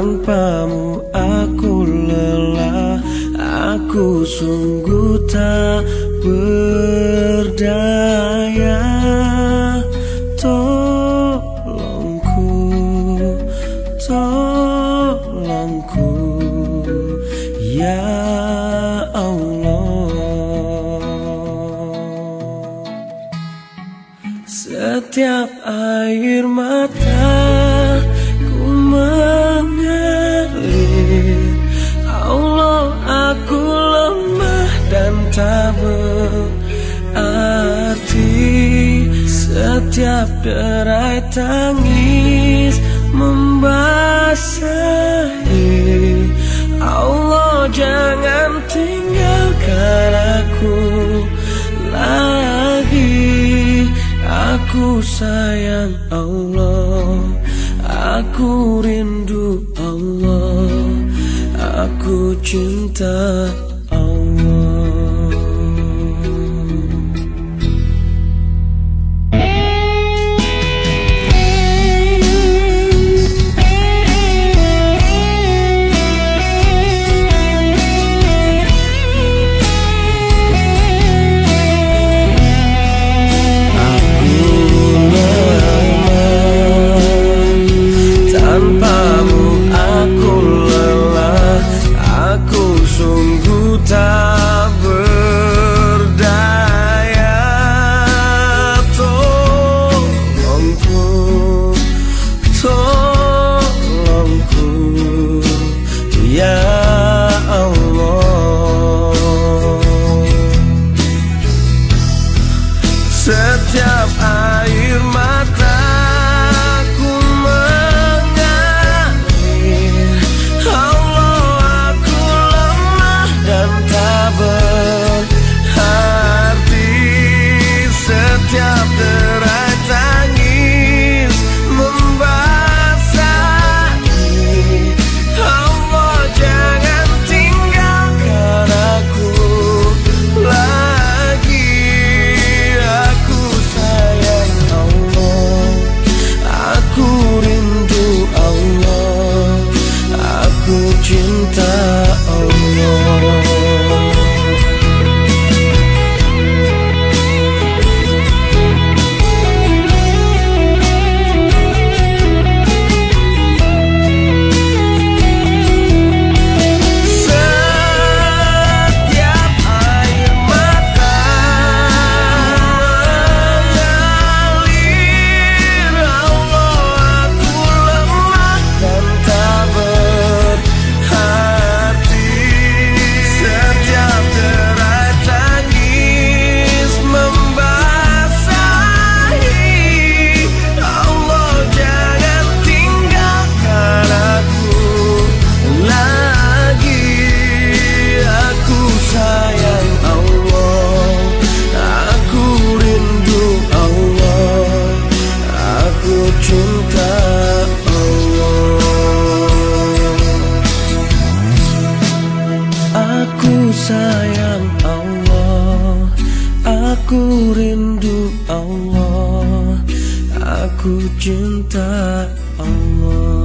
tanpamu aku lelah. Aku sungguh tak berdaya Setiap air mata tak berarti Setiap derai tangis membasahi Aku sayang Allah Aku rindu Allah Aku cinta Setiap air mataku Aku rindu Allah Aku cinta Allah.